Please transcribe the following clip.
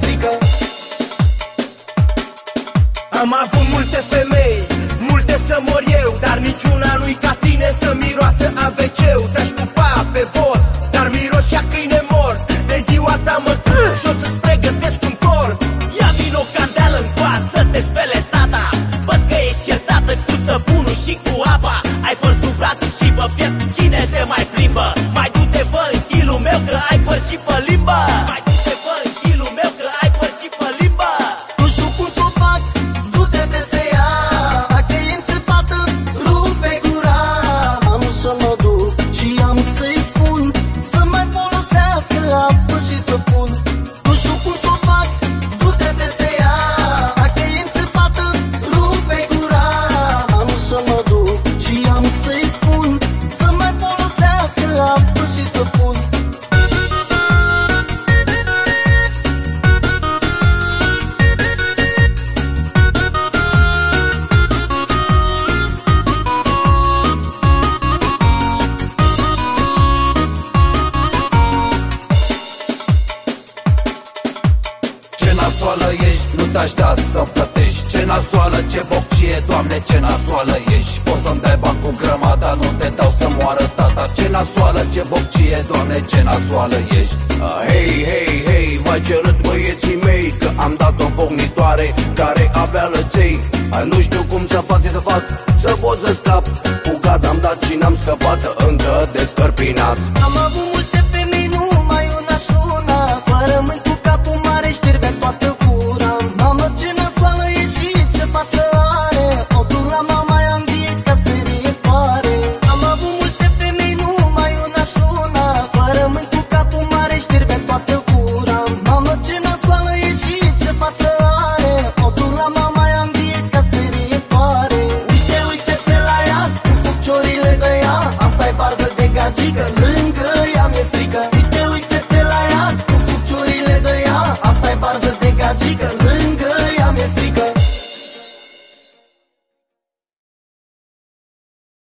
frică Am avut multe femei, multe să mor eu Dar niciuna nu-i ca tine să miroasă AVC-ul Te-aș pupa pe bot, dar miroșea câine mort De ziua ta mă mm. și o să-ți pregătesc un corp Ia vino candeală în coas să te spele tata. Văd că ești certată cu săpunul și cu apa. Ai părțul brațul și pe piept, cine te mai plimbă? Mai du-te, vă, în meu, că ai păr și pe apă și săpun Ce nasoală ești, nu te-aș da să plătești. Ce nasoală, ce boccie, doamne, ce nasoală ești. Poți să-mi dai bani cu grămada, nu te dau să moară tata Ce nasoală, ce boccie, doamne, ce nasoală ești. Ah, Hei, hei, hei, v-ai cerut băieții mei Că am dat o pocnitoare care avea lăței. Ai, Nu știu cum să fac, ce să fac, să pot să scap. Cu gaz am dat și n-am scăpat încă descărpinat Am avut multe chica Lou.